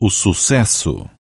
o sucesso.